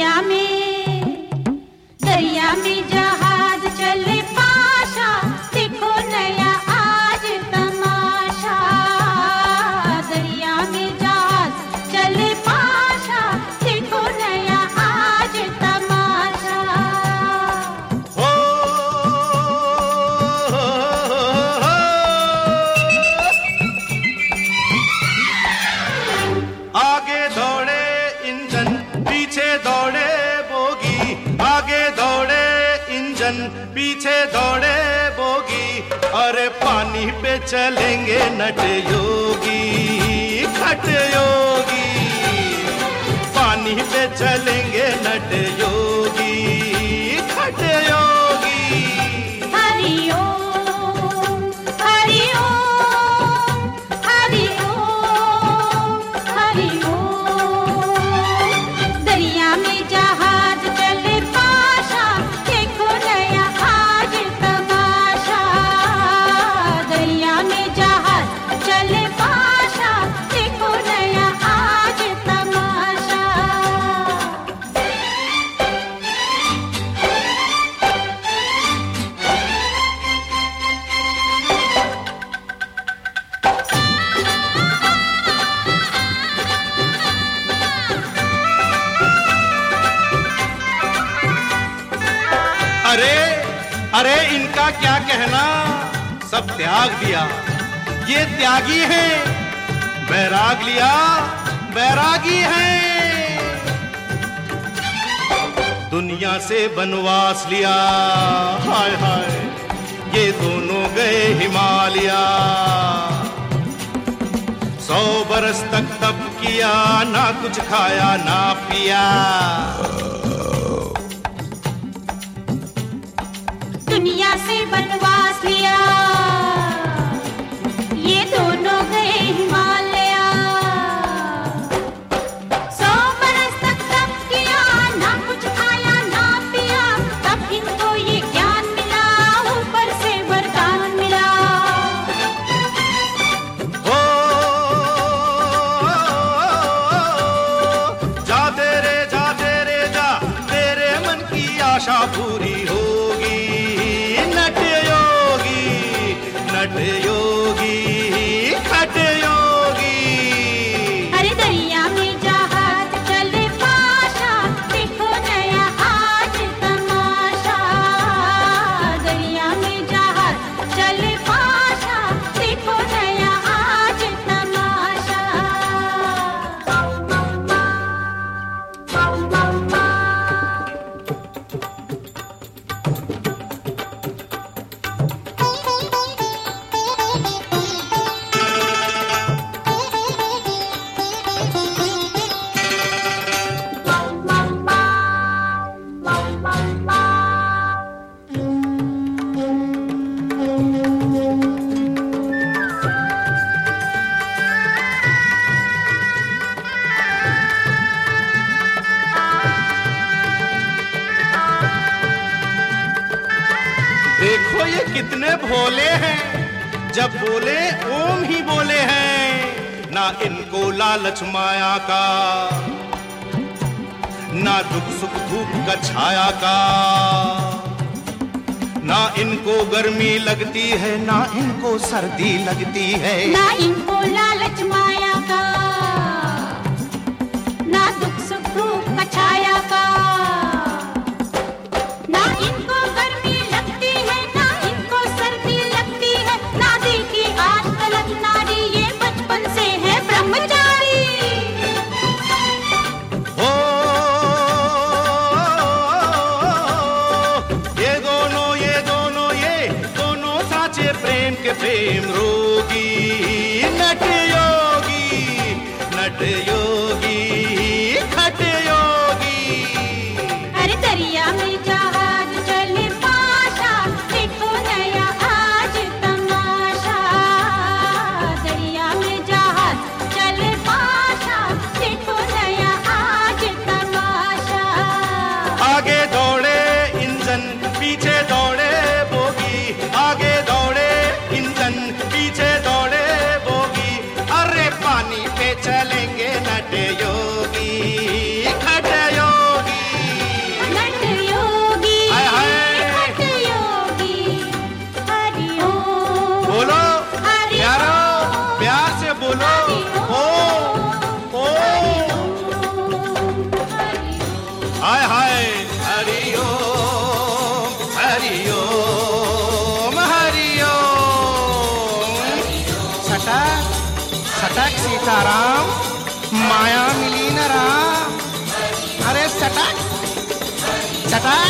दरिया में दरिया में पीछे दौड़े बोगी, अरे पानी पे चलेंगे नट योगी, खट योगी। पानी पे चलेंगे नट योगी। अरे इनका क्या कहना? सब त्याग दिया। ये त्यागी है। बैराग लिया। बैरागी है। दुनिया से बनवास लिया। हाय हाय। ये दोनों गए हिमालय। सौ बरस तक तप किया, ना कुछ खाया, ना पिया। की आशा देखो ये कितने भोले हैं। जब बोले, ओम ही बोले हैं। ना इनको लालच माया का, ना दुख सुख धूप का छाया का। ना इनको गर्मी लगती है, ना इनको सर्दी लगती है। ना इनको लालच माया ಮ್ರೂ हाय हाय हरिओ हरिओ हरिओ सटक सटक सीताराम, माया मिली न राम अरे सटक सटक